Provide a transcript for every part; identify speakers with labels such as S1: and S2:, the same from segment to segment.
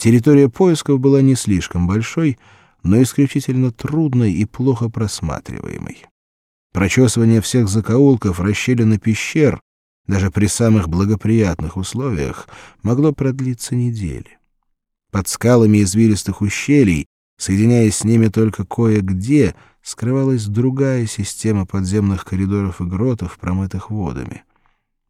S1: Территория поисков была не слишком большой, но исключительно трудной и плохо просматриваемой. Прочесывание всех закоулков, расщелин и пещер, даже при самых благоприятных условиях, могло продлиться недели. Под скалами извилистых ущелий, соединяясь с ними только кое-где, скрывалась другая система подземных коридоров и гротов, промытых водами.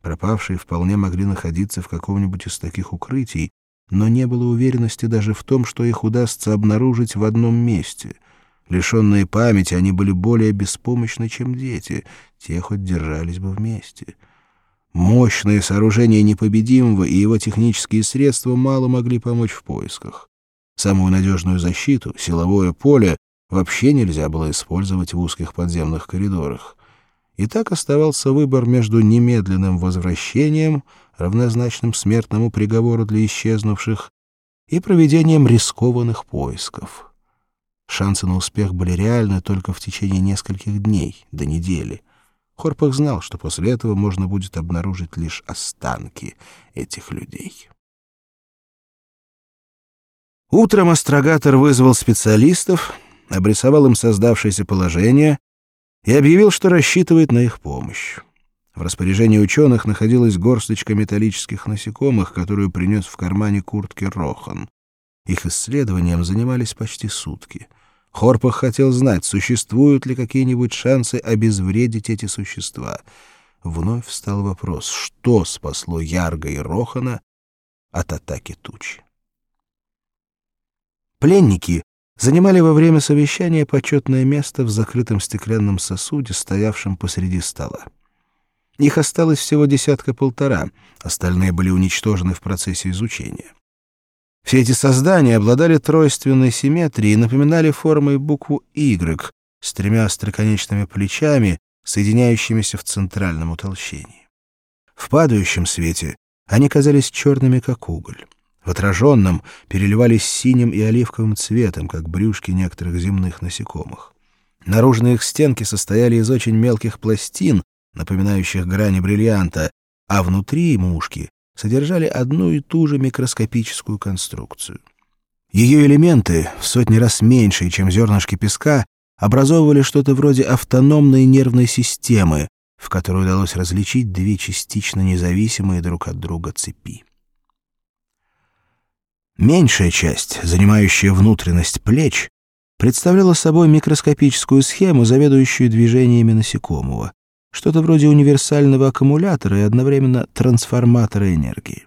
S1: Пропавшие вполне могли находиться в каком-нибудь из таких укрытий, но не было уверенности даже в том, что их удастся обнаружить в одном месте. Лишенные памяти, они были более беспомощны, чем дети, те хоть держались бы вместе. Мощные сооружения непобедимого и его технические средства мало могли помочь в поисках. Самую надежную защиту, силовое поле, вообще нельзя было использовать в узких подземных коридорах. И так оставался выбор между немедленным возвращением, равнозначным смертному приговору для исчезнувших, и проведением рискованных поисков. Шансы на успех были реальны только в течение нескольких дней, до недели. Хорпах знал, что после этого можно будет обнаружить лишь останки этих людей. Утром астрогатор вызвал специалистов, обрисовал им создавшееся положение и объявил, что рассчитывает на их помощь. В распоряжении ученых находилась горсточка металлических насекомых, которую принес в кармане куртки Рохан. Их исследованием занимались почти сутки. Хорпах хотел знать, существуют ли какие-нибудь шансы обезвредить эти существа. Вновь встал вопрос, что спасло Ярга и Рохана от атаки тучи. Пленники занимали во время совещания почетное место в закрытом стеклянном сосуде, стоявшем посреди стола. Их осталось всего десятка-полтора, остальные были уничтожены в процессе изучения. Все эти создания обладали тройственной симметрией и напоминали формой букву «Y» с тремя остроконечными плечами, соединяющимися в центральном утолщении. В падающем свете они казались черными, как уголь. В отраженном переливались синим и оливковым цветом, как брюшки некоторых земных насекомых. Наружные их стенки состояли из очень мелких пластин, напоминающих грани бриллианта, а внутри мушки содержали одну и ту же микроскопическую конструкцию. Ее элементы, в сотни раз меньшие, чем зернышки песка, образовывали что-то вроде автономной нервной системы, в которой удалось различить две частично независимые друг от друга цепи. Меньшая часть, занимающая внутренность плеч, представляла собой микроскопическую схему, заведующую движениями насекомого, что-то вроде универсального аккумулятора и одновременно трансформатора энергии.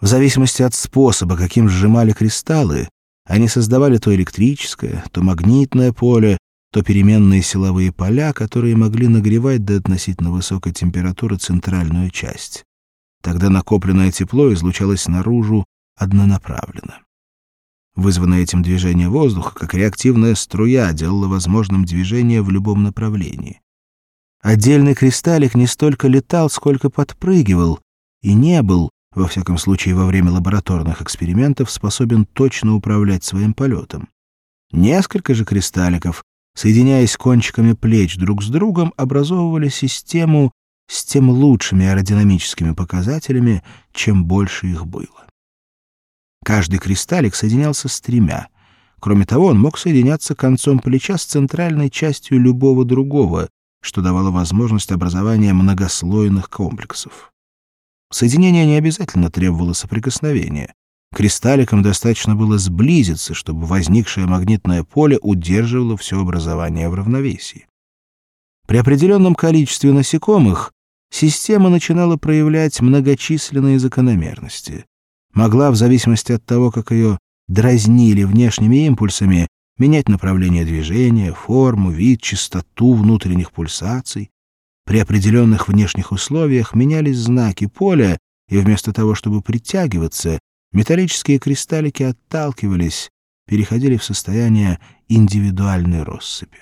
S1: В зависимости от способа, каким сжимали кристаллы, они создавали то электрическое, то магнитное поле, то переменные силовые поля, которые могли нагревать до относительно высокой температуры центральную часть. Тогда накопленное тепло излучалось наружу однонаправленно. Вызванное этим движение воздуха, как реактивная струя, делало возможным движение в любом направлении. Отдельный кристаллик не столько летал, сколько подпрыгивал, и не был, во всяком случае во время лабораторных экспериментов, способен точно управлять своим полетом. Несколько же кристалликов, соединяясь кончиками плеч друг с другом, образовывали систему с тем лучшими аэродинамическими показателями, чем больше их было. Каждый кристаллик соединялся с тремя. Кроме того, он мог соединяться концом плеча с центральной частью любого другого, что давало возможность образования многослойных комплексов. Соединение не обязательно требовало соприкосновения. Кристалликам достаточно было сблизиться, чтобы возникшее магнитное поле удерживало все образование в равновесии. При определенном количестве насекомых система начинала проявлять многочисленные закономерности могла, в зависимости от того, как ее дразнили внешними импульсами, менять направление движения, форму, вид, частоту внутренних пульсаций. При определенных внешних условиях менялись знаки поля, и вместо того, чтобы притягиваться, металлические кристаллики отталкивались, переходили в состояние индивидуальной россыпи.